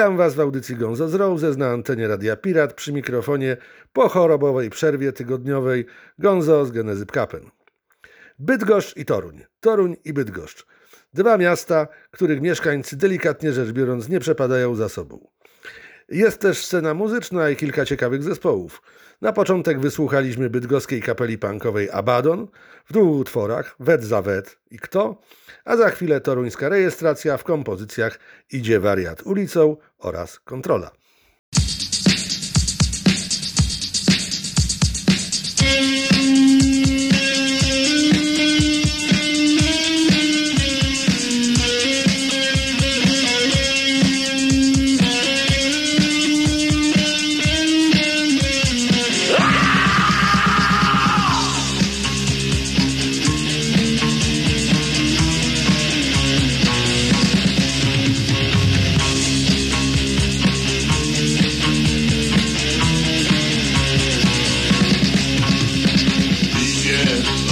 Witam Was w audycji Gonzo z Roses na antenie Radia Pirat przy mikrofonie po chorobowej przerwie tygodniowej Gonzo z Genezy Kapen. Bydgoszcz i Toruń. Toruń i Bydgoszcz. Dwa miasta, których mieszkańcy delikatnie rzecz biorąc nie przepadają za sobą. Jest też scena muzyczna i kilka ciekawych zespołów. Na początek wysłuchaliśmy bydgoskiej kapeli punkowej Abaddon w dwóch utworach Wet za Wet i Kto, a za chwilę toruńska rejestracja w kompozycjach Idzie wariat ulicą oraz Kontrola.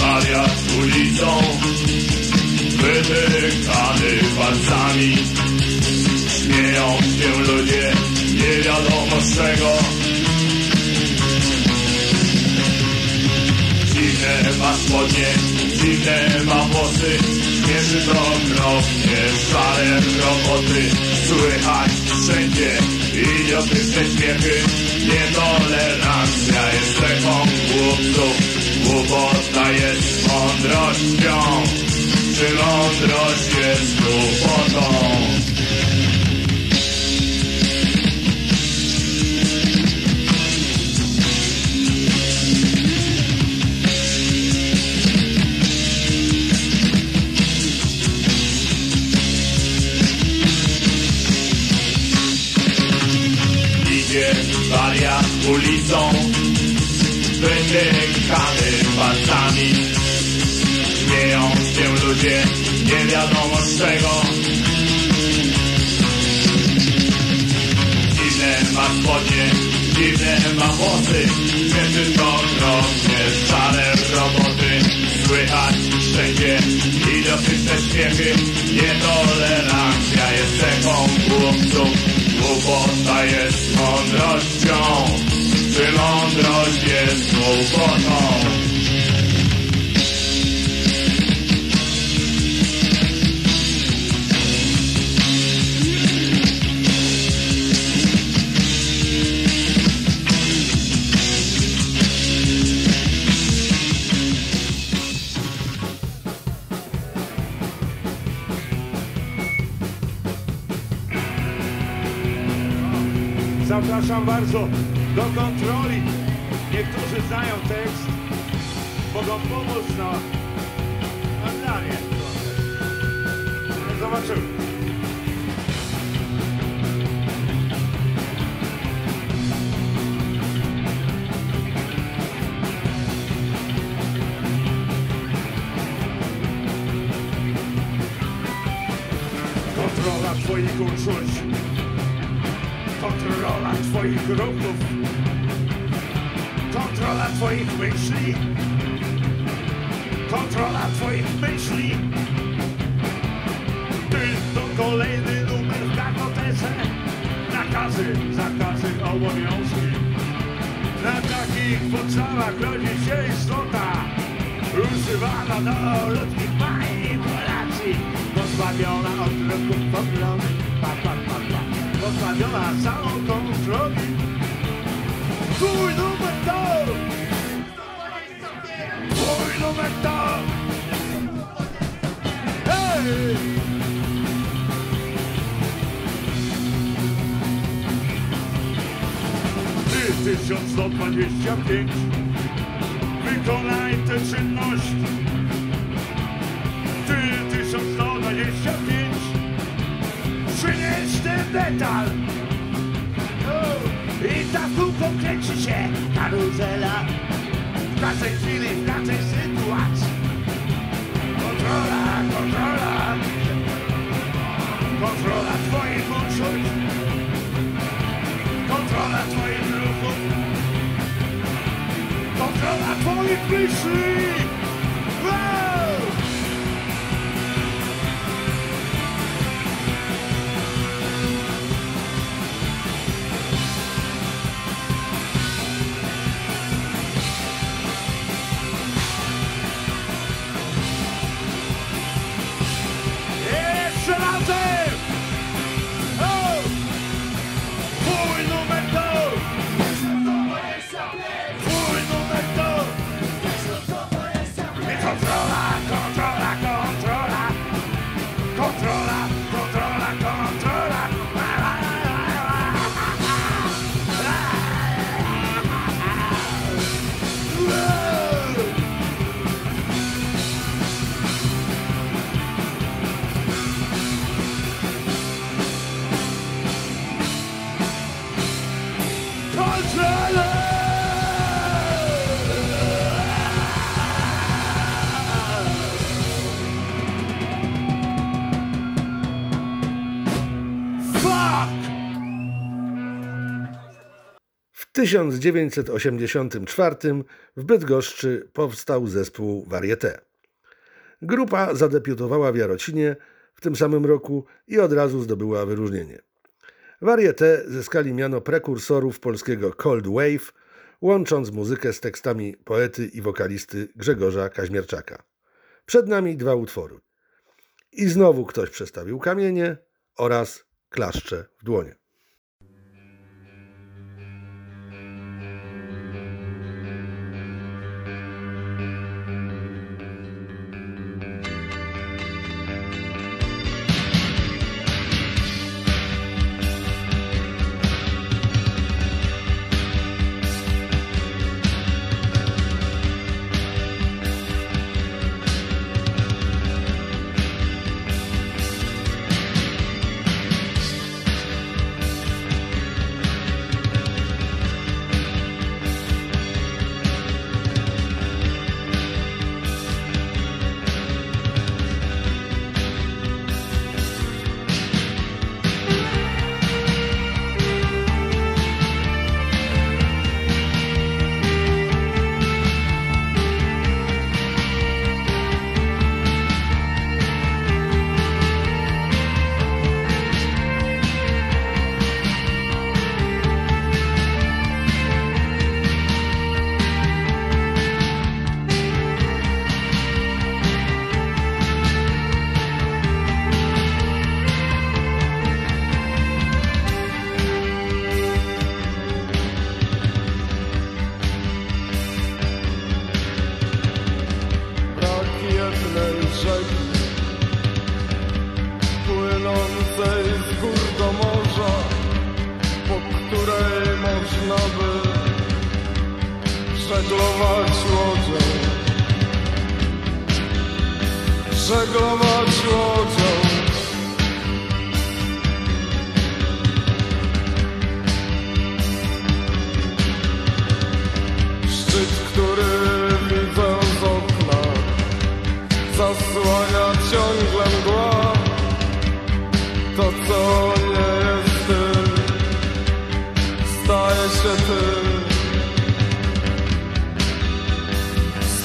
Wariat ulicą. Wytykany palcami. Śmieją się ludzie Nie wiadomo z czego. Dziwne ma spodnie Dziwne ma włosy. Śmieszy to okropnie Szare roboty. Słychać wszędzie Idiotyczne śmiechy. Nietolerancja jest cechą głupców Głupota jest mądrością Czy mądrość jest głupotą? Idzie wariat ulicą Wytykany palcami. Śmieją się ludzie Nie wiadomo z czego. Dziwne ma spodnie Dziwne ma włosy. Śmieszy to okropnie Szare roboty. Słychać wszędzie Idiotyczne śmiechy. Nietolerancja jest cechą głupców. Głupota jest mądrością. Czy mądrość jest głupotą? Zapraszam bardzo do kontroli. Niektórzy znają tekst, mogą pomóc na nagranie. trochę. Zobaczymy. Kontrola twoich uczuć Kontrola twoich ruchów. Kontrola twoich myśli. Kontrola twoich myśli. To kolejny numer w kartotece Nakazy, zakazy, obowiązki. Na takich podstawach rodzi się istota Używana do ludzkich bajek i kolacji Pozbawiona od ruchów poglądów pa. Pozbawiona całą kontroli Twój numer to Twój numer to Hej! Ty 1125 Wykonaj tę czynność Ty 1125 Przynieś ten detal I ta kółko kręci się karuzela W każdej chwili, w każdej sytuacji. Kontrola, kontrola. Kontrola twoich uczuć. Kontrola twoich ruchów. Kontrola twoich myśli 1984 w Bydgoszczy powstał zespół Varieté. Grupa zadebiutowała w Jarocinie w tym samym roku i od razu zdobyła wyróżnienie. Varieté zyskali miano prekursorów polskiego Cold Wave, łącząc muzykę z tekstami poety i wokalisty Grzegorza Kaźmierczaka. Przed nami dwa utwory. I znowu ktoś przestawił kamienie oraz klaszcze w dłonie.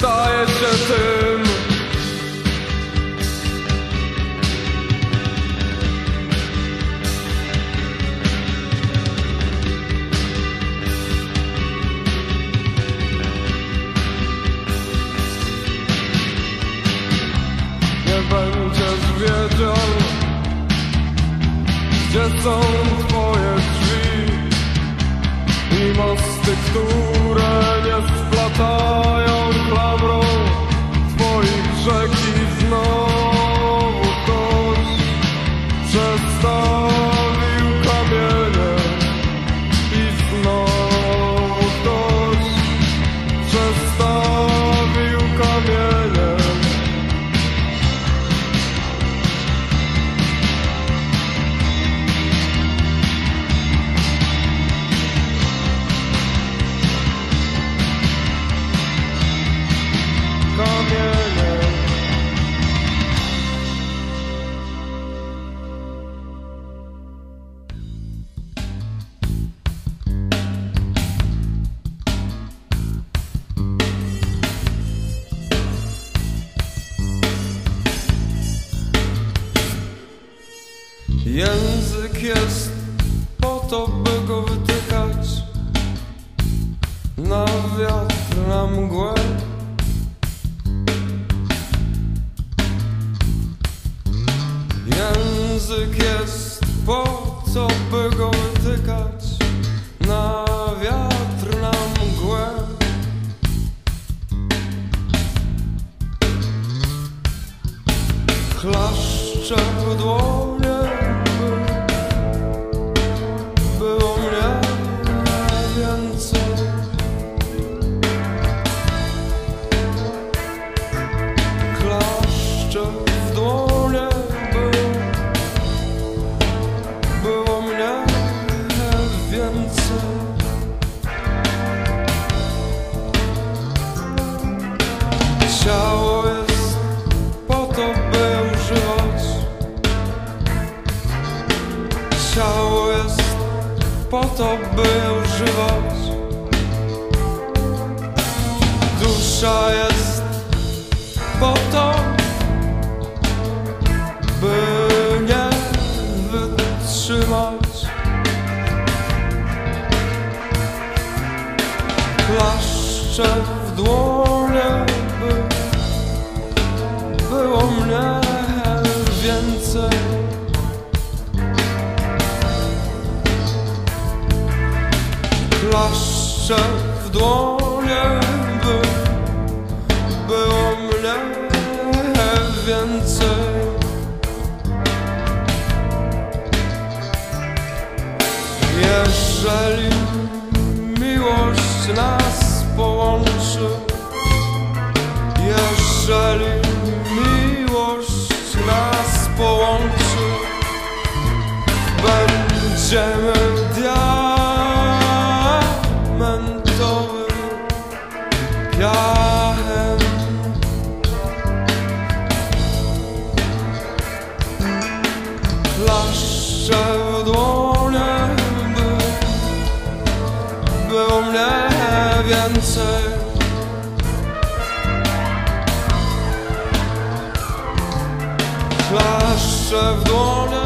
Staje się tym. all to był żywot. Dusza jest po to, by nie wytrzymać. Klaszczę wszak w dłonie by było mnie więcej. Jeżeli miłość nas połączy Jeżeli miłość nas połączy Będziemy więcej. Klaszcze w dłoniach.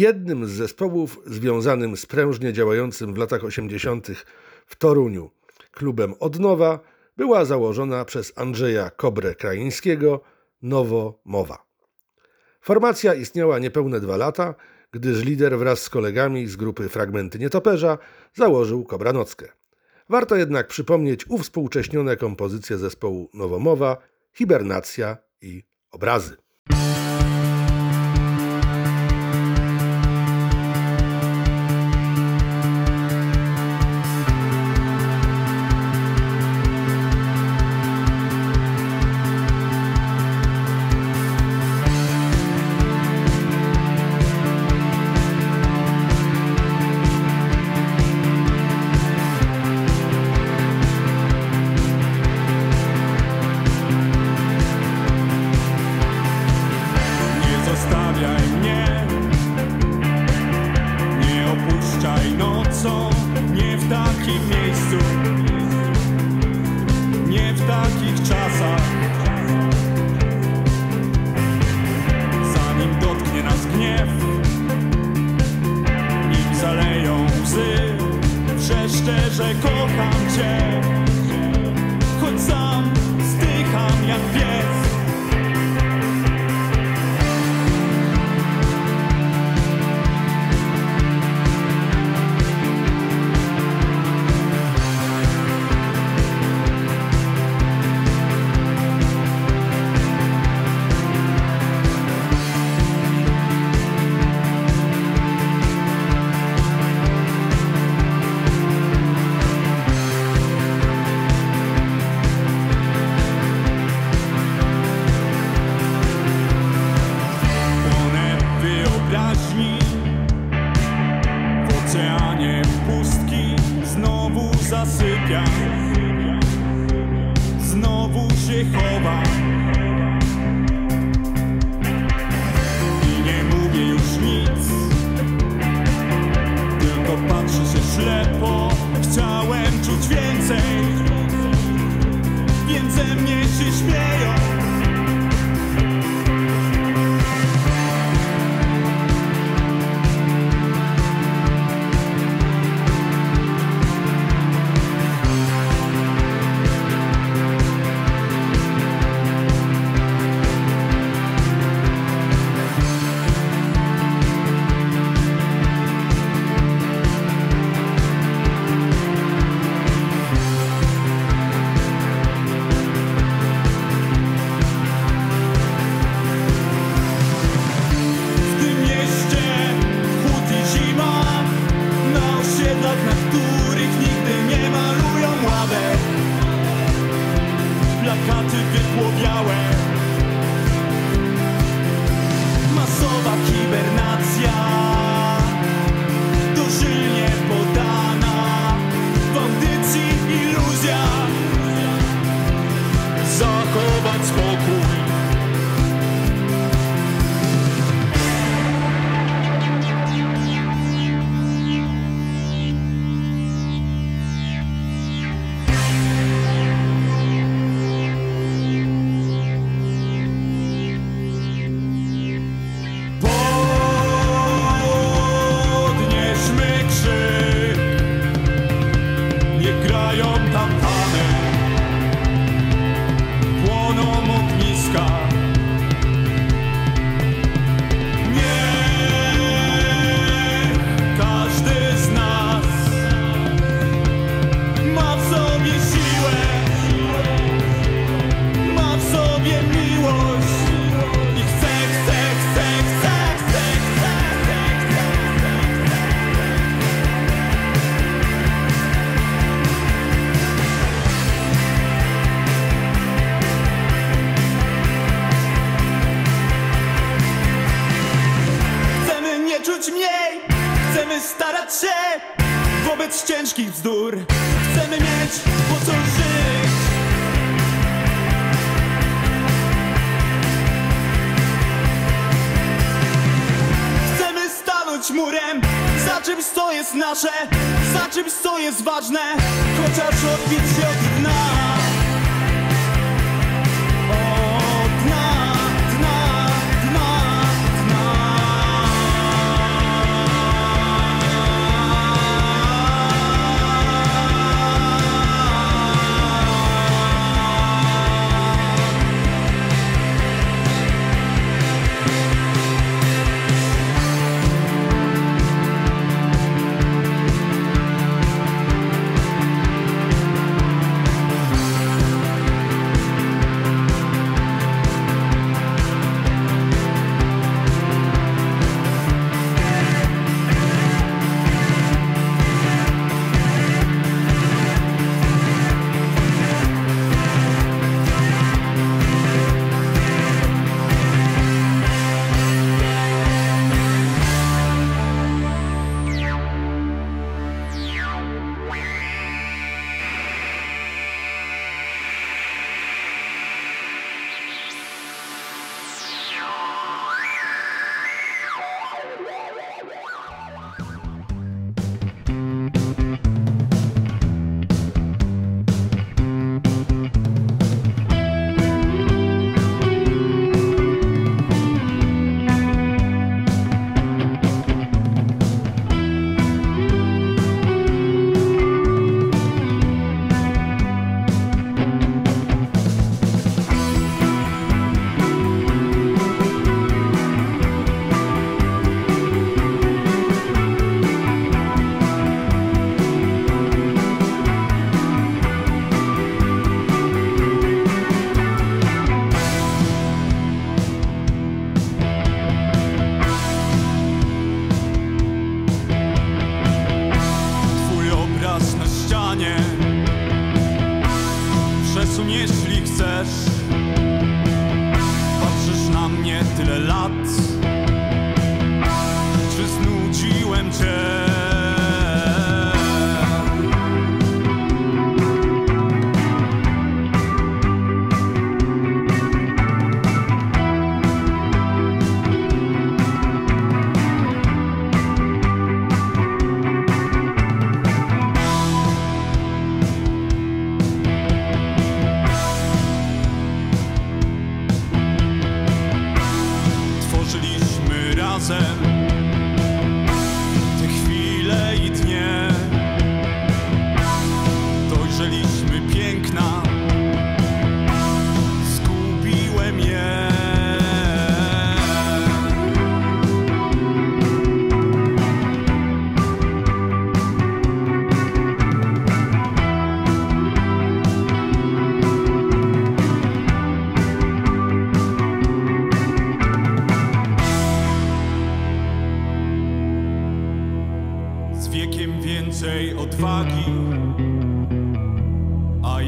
Jednym z zespołów związanym z prężnie działającym w latach 80. w Toruniu klubem Odnowa była założona przez Andrzeja Kobrę Kraińskiego Nowo Mowa. Formacja istniała niepełne dwa lata, gdyż lider wraz z kolegami z grupy Fragmenty Nietoperza założył Kobranockę. Warto jednak przypomnieć uwspółcześnione kompozycje zespołu Nowomowa, Hibernacja i Obrazy. Wobec ciężkich bzdur. Chcemy mieć po co żyć. Chcemy stanąć murem za czymś, co jest nasze, za czymś, co jest ważne, chociaż odbić się od dna.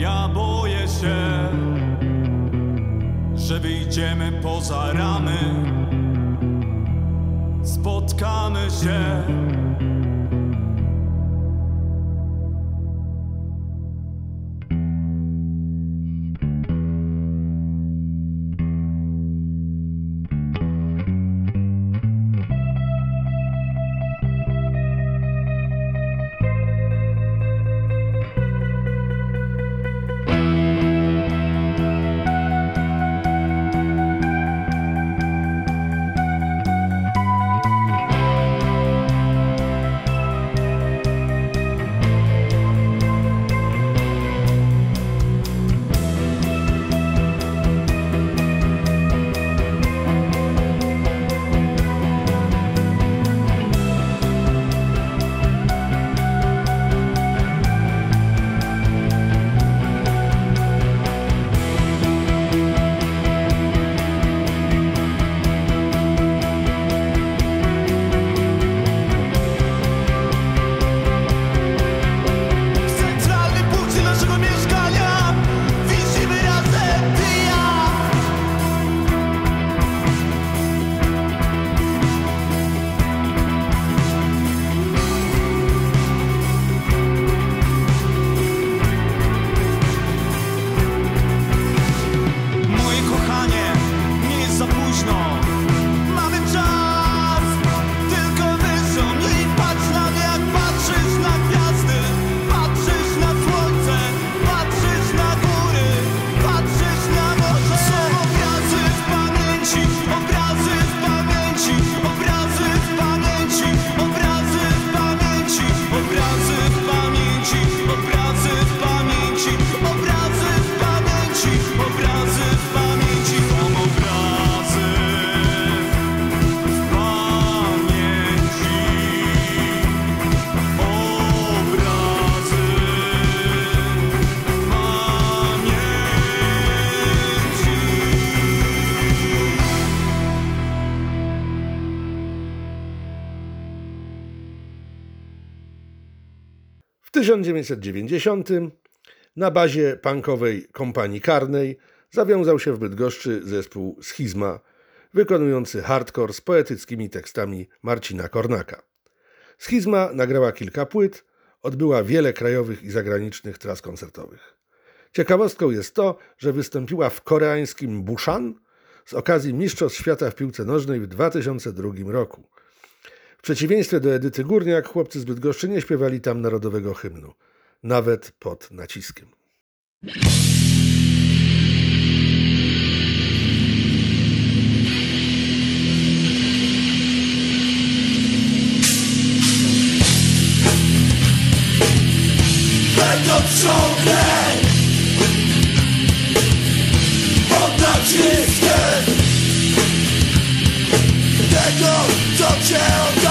Ja boję się, że wyjdziemy poza ramy. Spotkamy się. 1990 na bazie punkowej kompanii karnej zawiązał się w Bydgoszczy zespół Schizma, wykonujący hardcore z poetyckimi tekstami Marcina Kornaka. Schizma nagrała kilka płyt, odbyła wiele krajowych i zagranicznych tras koncertowych. Ciekawostką jest to, że wystąpiła w koreańskim Busan z okazji Mistrzostw Świata w piłce nożnej w 2002 roku. W przeciwieństwie do Edyty Górniak, chłopcy z Bydgoszczy nie śpiewali tam narodowego hymnu, nawet pod naciskiem. Ciągle pod naciskiem Tego, co cię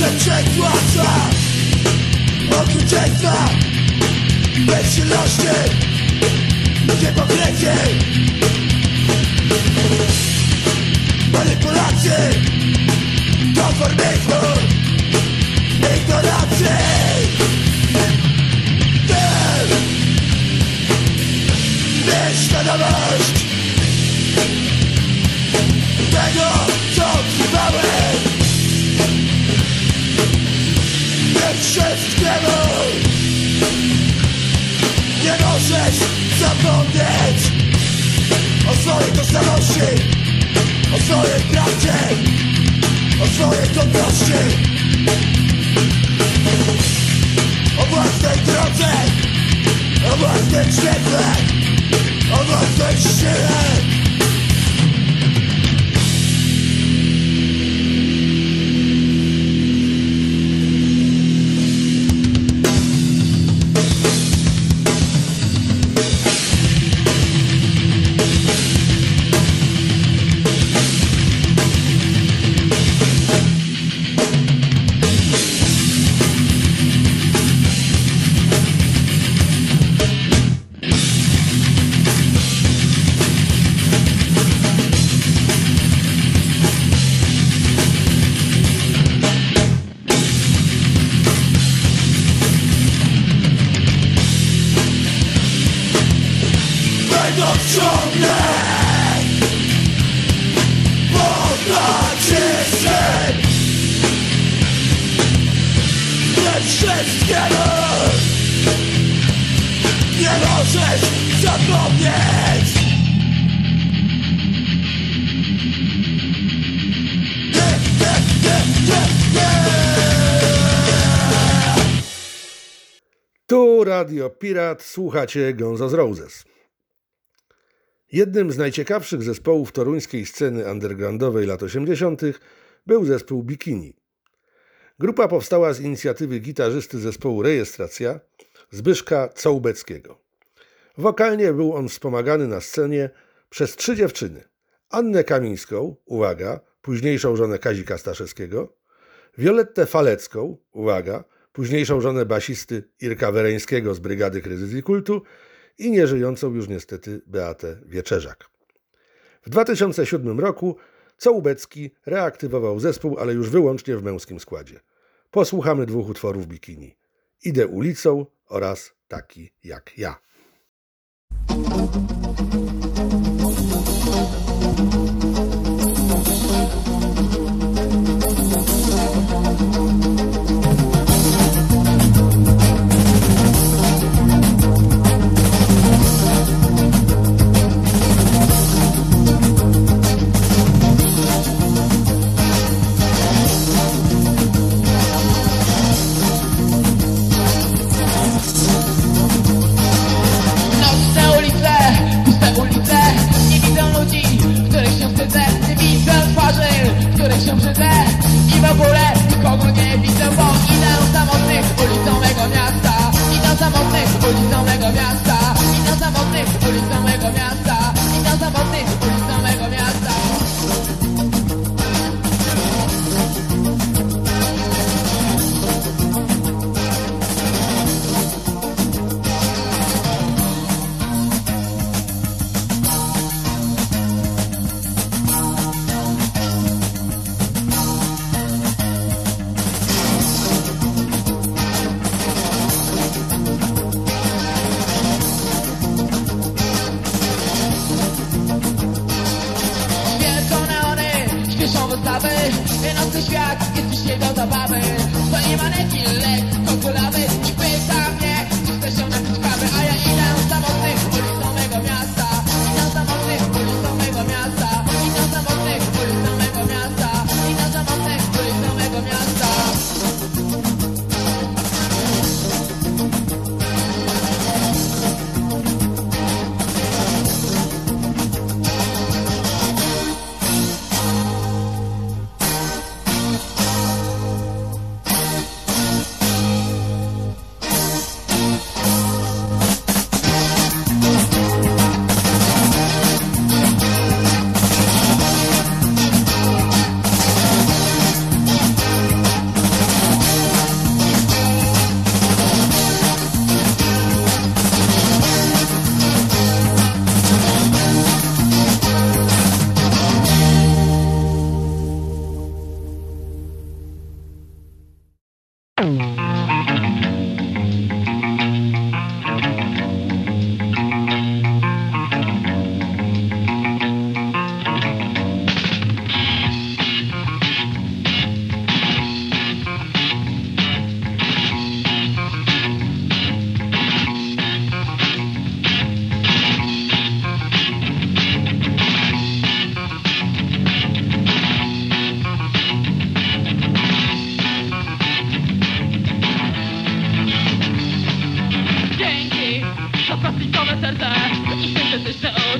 przeczek władza Okrucieństwa bezsilności Hipokryzji Manipulacji Konformizmu Ignoracji Radio Pirat, słuchacie Gonzo z Roses. Jednym z najciekawszych zespołów toruńskiej sceny undergroundowej lat 80. był zespół Bikini. Grupa powstała z inicjatywy gitarzysty zespołu Rejestracja Zbyszka Cołbeckiego. Wokalnie był on wspomagany na scenie przez trzy dziewczyny. Annę Kamińską, uwaga, późniejszą żonę Kazika Staszewskiego, Violettę Falecką, uwaga, późniejszą żonę basisty Irka Wereńskiego z Brygady Kryzys i Kultu i nieżyjącą już niestety Beatę Wieczerzak. W 2007 roku Cołbecki reaktywował zespół, ale już wyłącznie w męskim składzie. Posłuchamy dwóch utworów bikini. Idę ulicą oraz taki jak ja.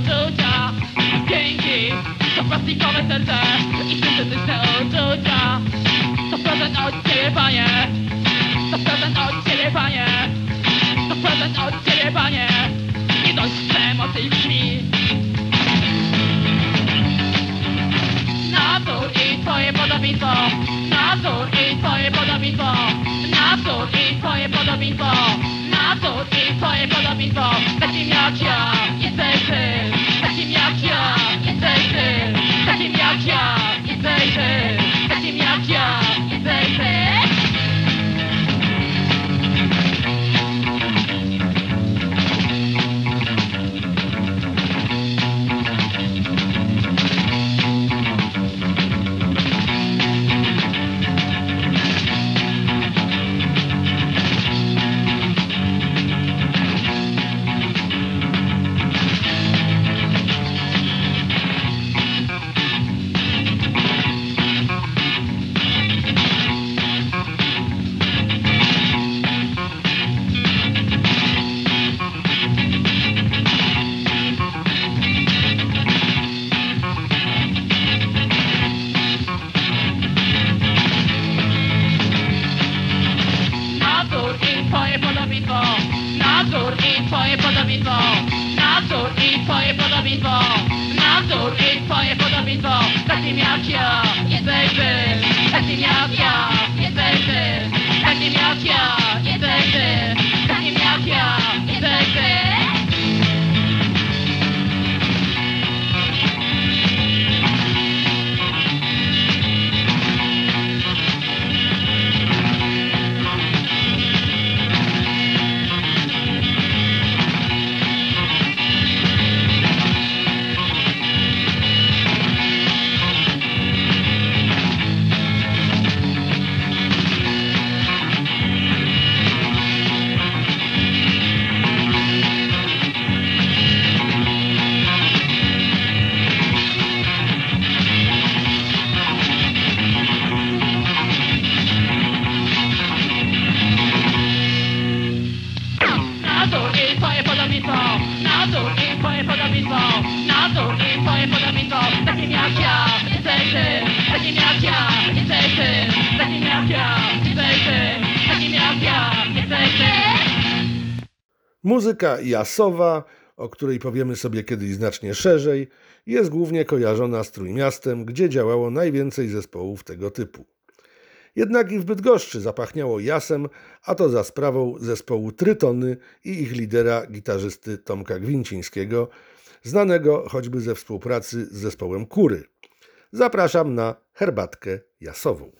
Uczucia Dzięki, to plastikowe serce i syntetyczne uczucia To prezent od ciebie, panie. To prezent od ciebie, panie. To prezent od ciebie, panie. Nie dość przemocy i twoje podobieństwo. Nadzór i twoje podobieństwo. Nadzór i twoje podobieństwo. Nadzór i twoje podobieństwo. Takim jak ja jesteś ty. Takim jak ja jesteś ty. Takim jak ja jesteś ty. Takim jak ja twoje podobieństwo. Nadzór i twoje podobieństwo. Nadzór i twoje podobieństwo. Takim jak ja jesteś ty Takim jak ja jesteś ty Takim jak ja jesteś ty Muzyka jasowa, o której powiemy sobie kiedyś znacznie szerzej, jest głównie kojarzona z Trójmiastem, gdzie działało najwięcej zespołów tego typu. Jednak i w Bydgoszczy zapachniało jasem, a to za sprawą zespołu Trytony i ich lidera, gitarzysty Tomka Gwincińskiego, znanego choćby ze współpracy z zespołem Kury. Zapraszam na herbatkę jasową.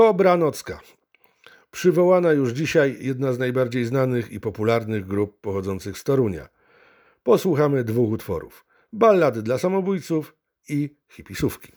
Kobra Nocka. Przywołana już dzisiaj jedna z najbardziej znanych i popularnych grup pochodzących z Torunia. Posłuchamy dwóch utworów: ballad dla samobójców i hipisówki.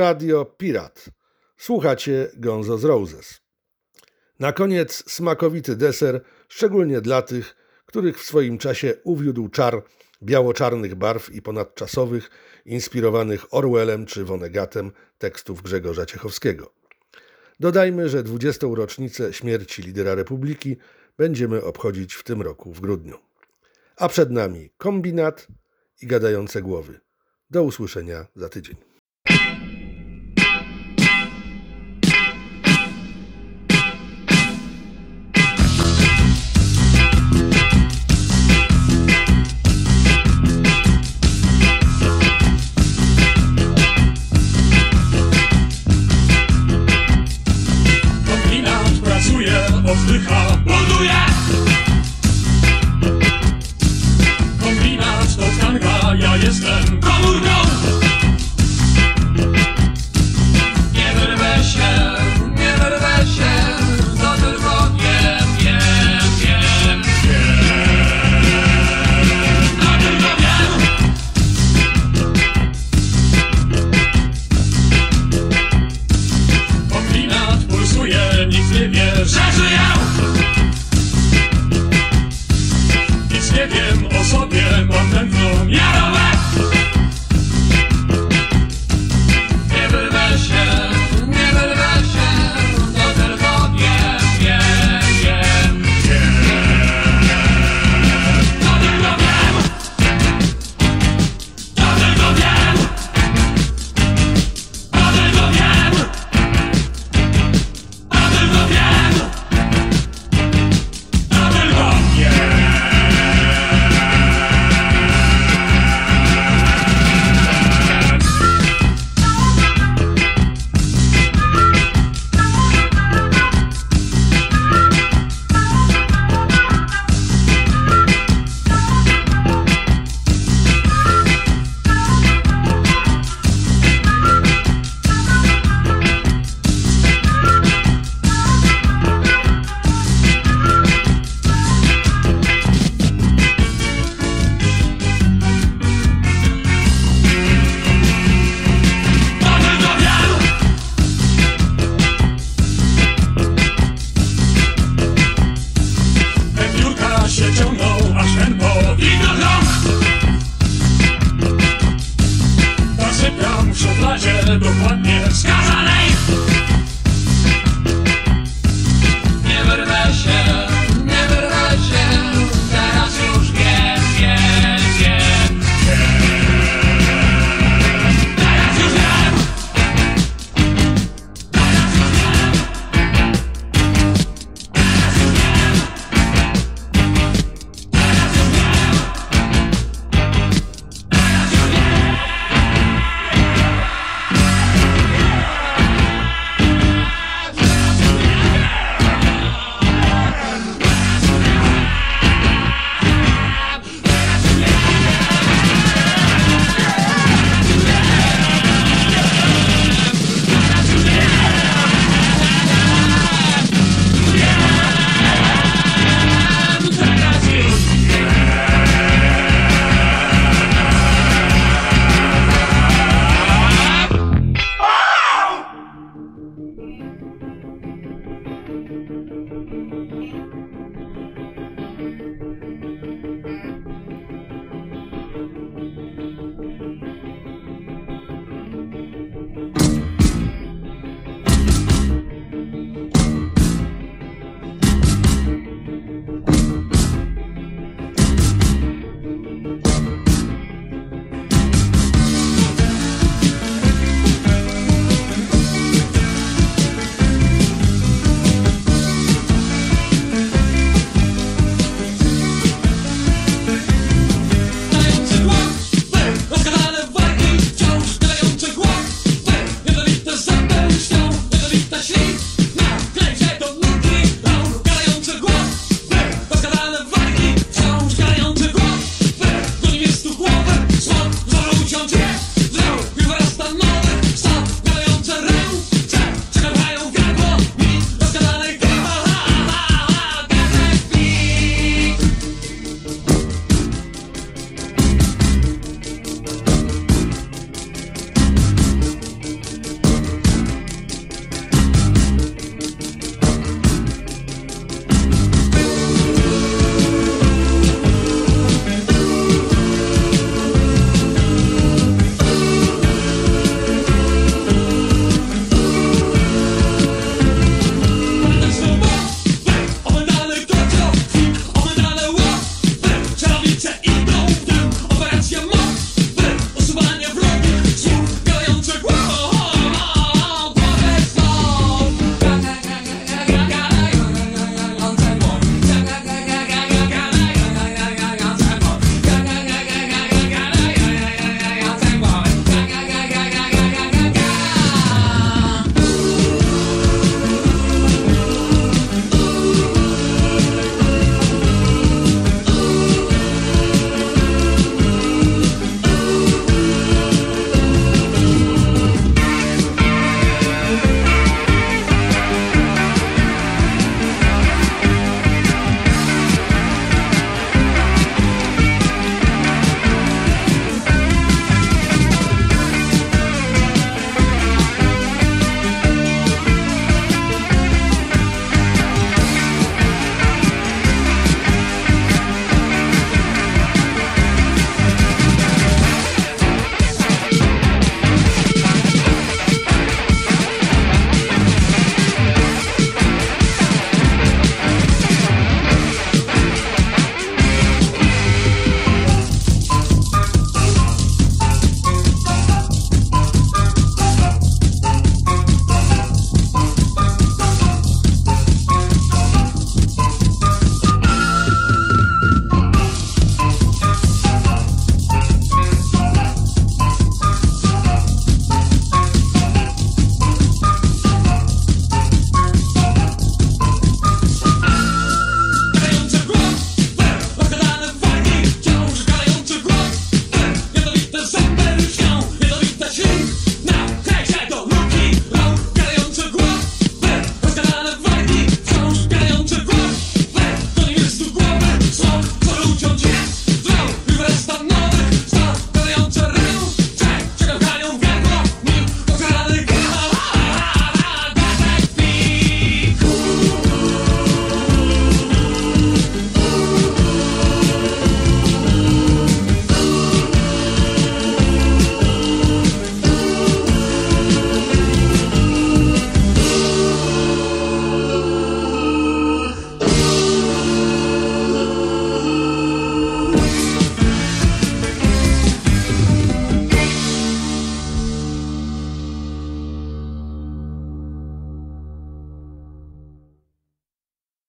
Radio Pirat. Słuchacie Gonzo z Roses. Na koniec smakowity deser, szczególnie dla tych, których w swoim czasie uwiódł czar biało-czarnych barw i ponadczasowych, inspirowanych Orwellem czy Vonegatem tekstów Grzegorza Ciechowskiego. Dodajmy, że 20. rocznicę śmierci lidera Republiki będziemy obchodzić w tym roku w grudniu. A przed nami kombinat i gadające głowy. Do usłyszenia za tydzień.